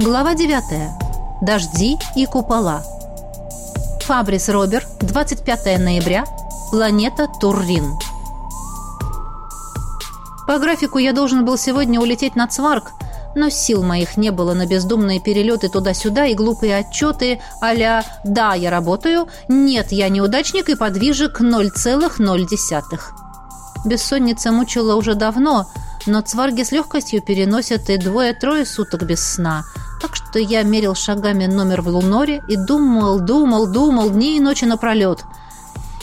Глава 9. Дожди и купола. Фабрис Робер, 25 ноября. Планета Туррин. По графику я должен был сегодня улететь на Цварк, но сил моих не было на бездумные перелеты туда-сюда и глупые отчеты а «да, я работаю», «нет, я неудачник» и подвижек 0,0. Бессонница мучила уже давно, но цварги с легкостью переносят и двое-трое суток без сна – что я мерил шагами номер в Луноре и думал, думал, думал дни и ночи напролет.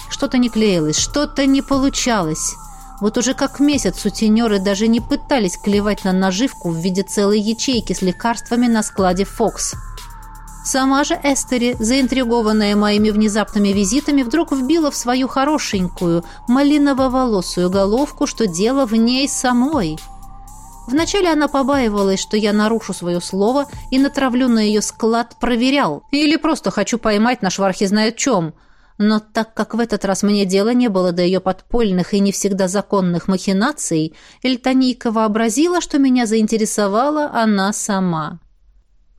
Что-то не клеилось, что-то не получалось. Вот уже как месяц сутенеры даже не пытались клевать на наживку в виде целой ячейки с лекарствами на складе «Фокс». Сама же Эстери, заинтригованная моими внезапными визитами, вдруг вбила в свою хорошенькую, малиново-волосую головку, что дело в ней самой – Вначале она побаивалась, что я нарушу свое слово и натравлю на ее склад проверял. Или просто хочу поймать на швархе знает чем. Но так как в этот раз мне дела не было до ее подпольных и не всегда законных махинаций, Эльтонийка вообразила, что меня заинтересовала она сама.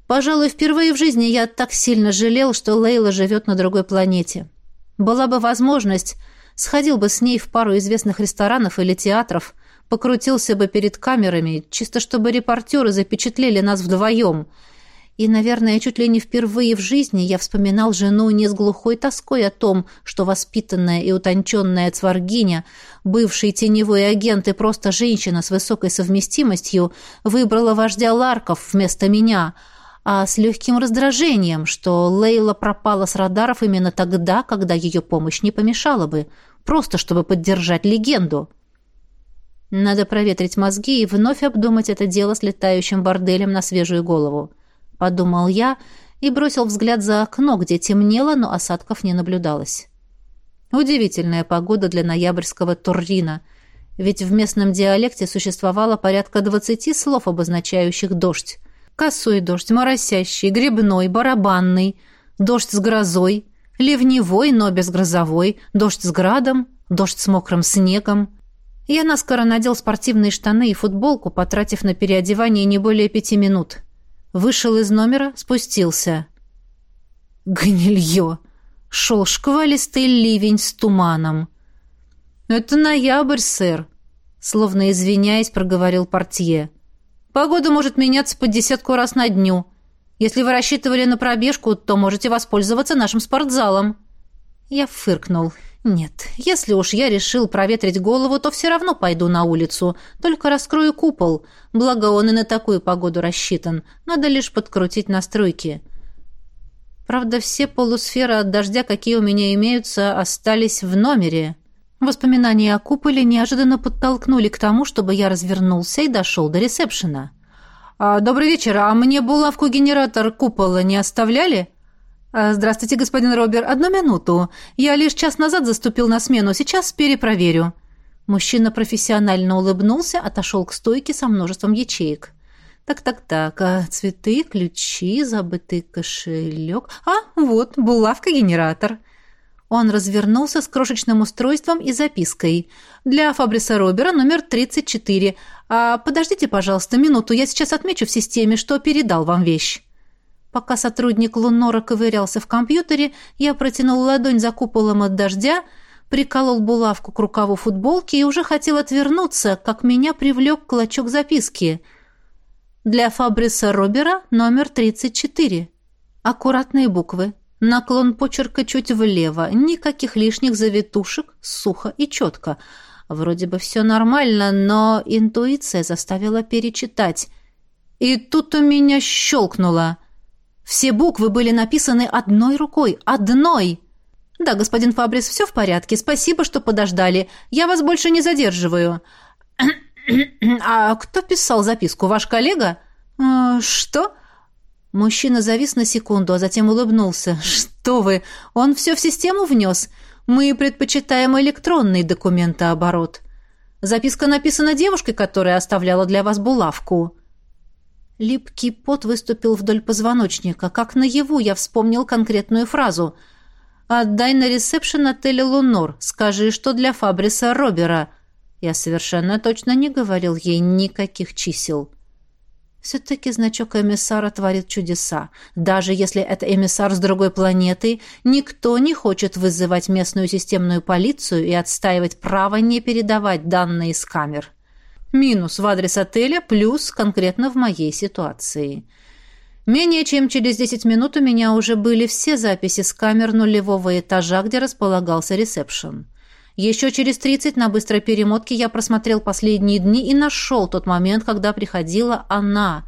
Пожалуй, впервые в жизни я так сильно жалел, что Лейла живет на другой планете. Была бы возможность, сходил бы с ней в пару известных ресторанов или театров – покрутился бы перед камерами, чисто чтобы репортеры запечатлели нас вдвоем. И, наверное, чуть ли не впервые в жизни я вспоминал жену не с глухой тоской о том, что воспитанная и утонченная цваргиня, бывший теневой агент и просто женщина с высокой совместимостью, выбрала вождя Ларков вместо меня, а с легким раздражением, что Лейла пропала с радаров именно тогда, когда ее помощь не помешала бы, просто чтобы поддержать легенду. Надо проветрить мозги и вновь обдумать это дело с летающим борделем на свежую голову. Подумал я и бросил взгляд за окно, где темнело, но осадков не наблюдалось. Удивительная погода для ноябрьского Туррина, ведь в местном диалекте существовало порядка двадцати слов, обозначающих дождь. Косой дождь, моросящий, грибной, барабанный, дождь с грозой, ливневой, но безгрозовой, дождь с градом, дождь с мокрым снегом, я наскоро надел спортивные штаны и футболку, потратив на переодевание не более пяти минут. Вышел из номера, спустился. Гнилье! Шел шквалистый ливень с туманом. «Это ноябрь, сэр», — словно извиняясь, проговорил портье. «Погода может меняться по десятку раз на дню. Если вы рассчитывали на пробежку, то можете воспользоваться нашим спортзалом». Я фыркнул. Нет, если уж я решил проветрить голову, то все равно пойду на улицу. Только раскрою купол. Благо он и на такую погоду рассчитан. Надо лишь подкрутить настройки. Правда, все полусферы от дождя, какие у меня имеются, остались в номере. Воспоминания о куполе неожиданно подтолкнули к тому, чтобы я развернулся и дошел до ресепшена. «А, «Добрый вечер. А мне булавку-генератор купола не оставляли?» А, «Здравствуйте, господин Робер. Одну минуту. Я лишь час назад заступил на смену. Сейчас перепроверю». Мужчина профессионально улыбнулся, отошел к стойке со множеством ячеек. «Так-так-так, а цветы, ключи, забытый кошелек. А, вот, булавка-генератор». Он развернулся с крошечным устройством и запиской. «Для Фабриса Робера номер 34. А подождите, пожалуйста, минуту, я сейчас отмечу в системе, что передал вам вещь». Пока сотрудник Лунора ковырялся в компьютере, я протянул ладонь за куполом от дождя, приколол булавку к рукаву футболки и уже хотел отвернуться, как меня привлек клочок записки. «Для Фабриса Робера номер 34». Аккуратные буквы. Наклон почерка чуть влево. Никаких лишних завитушек. Сухо и четко. Вроде бы все нормально, но интуиция заставила перечитать. И тут у меня щелкнуло. Все буквы были написаны одной рукой. Одной! Да, господин Фабрис, все в порядке. Спасибо, что подождали. Я вас больше не задерживаю. А кто писал записку? Ваш коллега? «Э, что? Мужчина завис на секунду, а затем улыбнулся. Что вы? Он все в систему внес. Мы предпочитаем электронный документооборот. Записка написана девушкой, которая оставляла для вас булавку. Липкий пот выступил вдоль позвоночника. Как наяву я вспомнил конкретную фразу. «Отдай на ресепшн отеля «Лунор». Скажи, что для Фабриса Робера». Я совершенно точно не говорил ей никаких чисел. Все-таки значок эмиссара творит чудеса. Даже если это эмиссар с другой планеты, никто не хочет вызывать местную системную полицию и отстаивать право не передавать данные с камер. Минус в адрес отеля, плюс конкретно в моей ситуации. Менее чем через 10 минут у меня уже были все записи с камер нулевого этажа, где располагался ресепшн. Еще через 30 на быстрой перемотке я просмотрел последние дни и нашел тот момент, когда приходила она.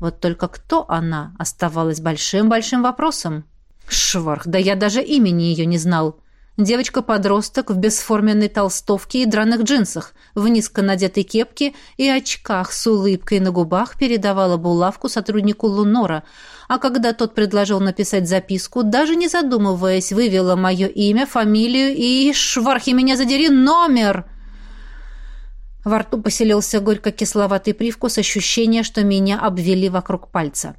Вот только кто она, оставалось большим-большим вопросом. Шварх, да я даже имени ее не знал. Девочка-подросток в бесформенной толстовке и драных джинсах, в низко надетой кепке и очках с улыбкой на губах передавала булавку сотруднику Лунора, а когда тот предложил написать записку, даже не задумываясь, вывела мое имя, фамилию и, швархи меня задери, номер. Во рту поселился горько-кисловатый привкус ощущения, что меня обвели вокруг пальца.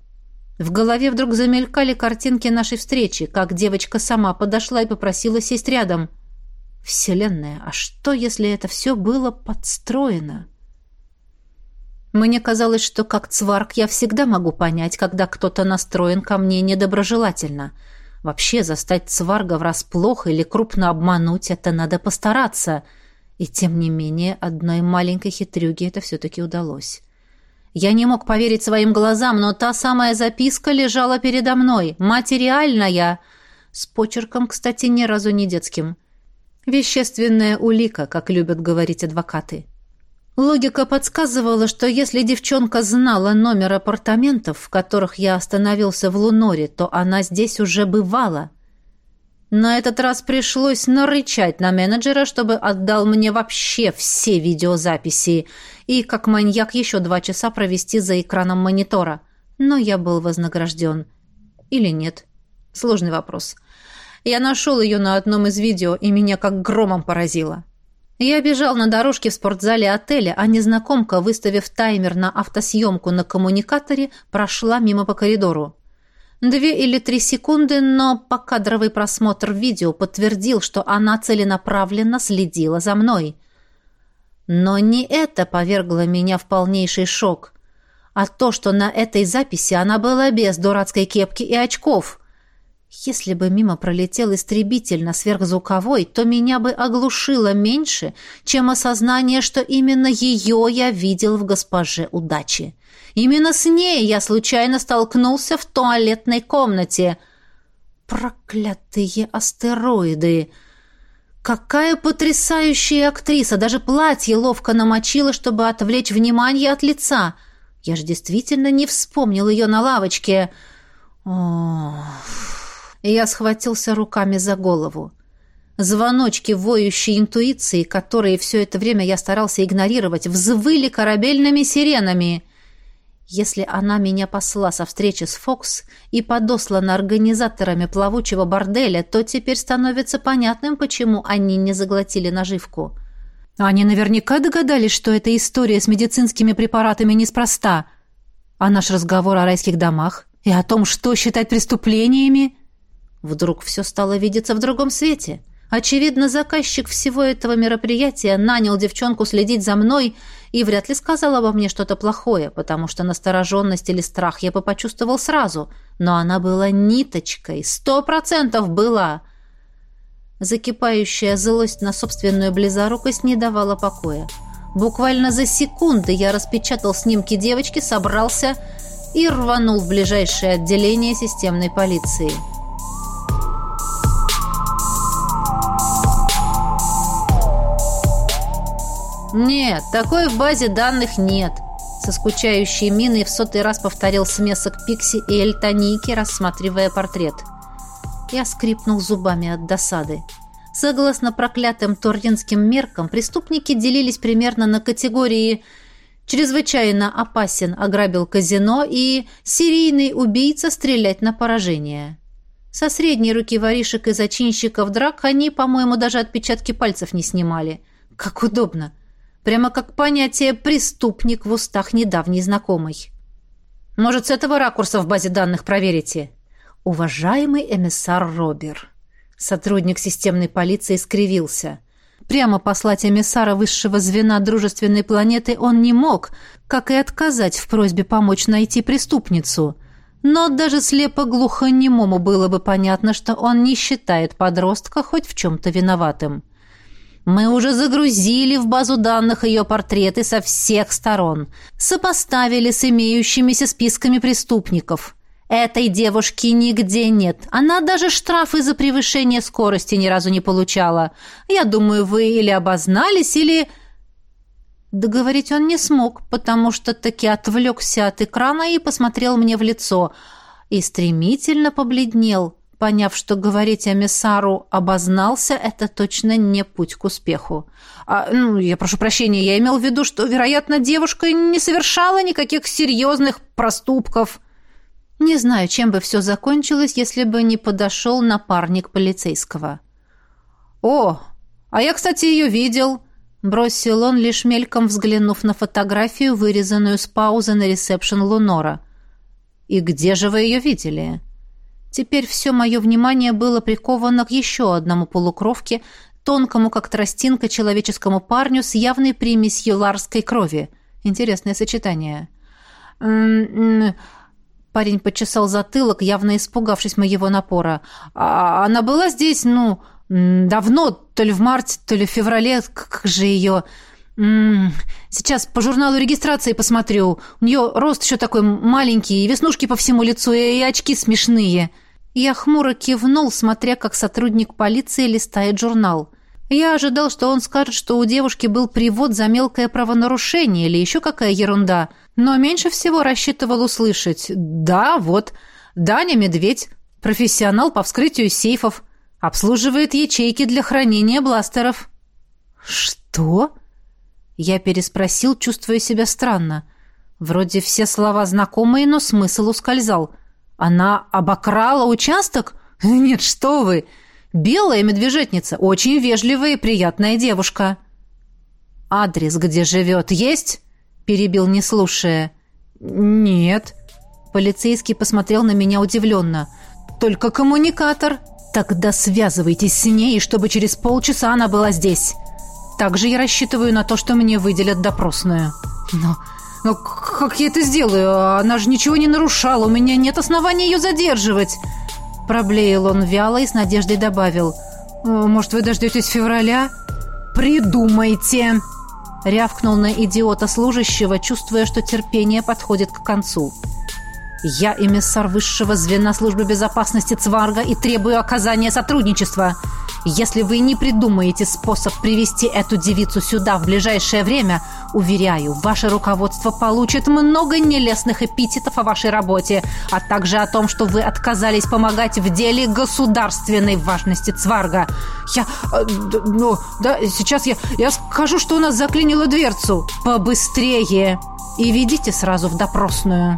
В голове вдруг замелькали картинки нашей встречи, как девочка сама подошла и попросила сесть рядом. Вселенная, а что, если это все было подстроено? Мне казалось, что как цварк я всегда могу понять, когда кто-то настроен ко мне недоброжелательно. Вообще застать цварга врасплох или крупно обмануть — это надо постараться. И тем не менее, одной маленькой хитрюге это все-таки удалось. Я не мог поверить своим глазам, но та самая записка лежала передо мной, материальная, с почерком, кстати, ни разу не детским. Вещественная улика, как любят говорить адвокаты. Логика подсказывала, что если девчонка знала номер апартаментов, в которых я остановился в Луноре, то она здесь уже бывала. На этот раз пришлось нарычать на менеджера, чтобы отдал мне вообще все видеозаписи и, как маньяк, еще два часа провести за экраном монитора. Но я был вознагражден. Или нет? Сложный вопрос. Я нашел ее на одном из видео, и меня как громом поразило. Я бежал на дорожке в спортзале отеля, а незнакомка, выставив таймер на автосъемку на коммуникаторе, прошла мимо по коридору. Две или три секунды, но покадровый просмотр видео подтвердил, что она целенаправленно следила за мной. Но не это повергло меня в полнейший шок, а то, что на этой записи она была без дурацкой кепки и очков. Если бы мимо пролетел истребитель на сверхзвуковой, то меня бы оглушило меньше, чем осознание, что именно ее я видел в госпоже удачи. Именно с ней я случайно столкнулся в туалетной комнате. Проклятые астероиды! Какая потрясающая актриса! Даже платье ловко намочила, чтобы отвлечь внимание от лица. Я же действительно не вспомнил ее на лавочке. И я схватился руками за голову. Звоночки воющей интуиции, которые все это время я старался игнорировать, взвыли корабельными сиренами. Если она меня посла со встречи с Фокс и подослана организаторами плавучего борделя, то теперь становится понятным, почему они не заглотили наживку. Они наверняка догадались, что эта история с медицинскими препаратами неспроста. А наш разговор о райских домах и о том, что считать преступлениями... Вдруг все стало видеться в другом свете. Очевидно, заказчик всего этого мероприятия нанял девчонку следить за мной и вряд ли сказал обо мне что-то плохое, потому что настороженность или страх я бы почувствовал сразу. Но она была ниточкой, сто процентов была. Закипающая злость на собственную близорукость не давала покоя. Буквально за секунды я распечатал снимки девочки, собрался и рванул в ближайшее отделение системной полиции. «Нет, такой в базе данных нет», — со скучающей миной в сотый раз повторил смесок Пикси и Эльтоники, рассматривая портрет. Я скрипнул зубами от досады. Согласно проклятым торринским меркам, преступники делились примерно на категории «чрезвычайно опасен, ограбил казино» и «серийный убийца, стрелять на поражение». Со средней руки воришек и зачинщиков драк они, по-моему, даже отпечатки пальцев не снимали. Как удобно. Прямо как понятие «преступник» в устах недавней знакомой. Может, с этого ракурса в базе данных проверите? Уважаемый эмиссар Робер. Сотрудник системной полиции скривился. прямо послать эмиссара высшего звена дружественной планеты он не мог, как и отказать в просьбе помочь найти преступницу. Но даже слепо-глухонемому было бы понятно, что он не считает подростка хоть в чем-то виноватым. Мы уже загрузили в базу данных ее портреты со всех сторон, сопоставили с имеющимися списками преступников. Этой девушки нигде нет. Она даже штрафы за превышение скорости ни разу не получала. Я думаю, вы или обознались, или... Договорить он не смог, потому что таки отвлекся от экрана и посмотрел мне в лицо. И стремительно побледнел, поняв, что говорить эмиссару «обознался» — это точно не путь к успеху. А, ну, я прошу прощения, я имел в виду, что, вероятно, девушка не совершала никаких серьезных проступков. Не знаю, чем бы все закончилось, если бы не подошел напарник полицейского. «О, а я, кстати, ее видел», — бросил он, лишь мельком взглянув на фотографию, вырезанную с паузы на ресепшн Лунора. «И где же вы ее видели?» Теперь все мое внимание было приковано к еще одному полукровке, тонкому, как тростинка, человеческому парню с явной примесью ларской крови. Интересное сочетание. Парень почесал затылок, явно испугавшись моего напора. А она была здесь, ну, давно, то ли в марте, то ли в феврале, как же ее... Сейчас по журналу регистрации посмотрю. У нее рост еще такой маленький, и веснушки по всему лицу, и очки смешные. Я хмуро кивнул, смотря, как сотрудник полиции листает журнал. Я ожидал, что он скажет, что у девушки был привод за мелкое правонарушение или еще какая ерунда, но меньше всего рассчитывал услышать «Да, вот, Даня Медведь, профессионал по вскрытию сейфов, обслуживает ячейки для хранения бластеров». «Что?» Я переспросил, чувствуя себя странно. Вроде все слова знакомые, но смысл ускользал. Она обокрала участок? Нет, что вы! Белая медвежатница, очень вежливая и приятная девушка. Адрес, где живет, есть? Перебил, не слушая. Нет. Полицейский посмотрел на меня удивленно. Только коммуникатор. Тогда связывайтесь с ней, чтобы через полчаса она была здесь. Также я рассчитываю на то, что мне выделят допросную. Но «Но как я это сделаю? Она же ничего не нарушала, у меня нет основания ее задерживать!» Проблеял он вяло и с надеждой добавил. «Может, вы дождетесь февраля?» «Придумайте!» Рявкнул на идиота служащего, чувствуя, что терпение подходит к концу. «Я эмиссар высшего звена службы безопасности Цварга и требую оказания сотрудничества. Если вы не придумаете способ привести эту девицу сюда в ближайшее время, уверяю, ваше руководство получит много нелестных эпитетов о вашей работе, а также о том, что вы отказались помогать в деле государственной важности Цварга. Я... Э, ну, да, сейчас я... Я скажу, что у нас заклинило дверцу. Побыстрее. И ведите сразу в допросную».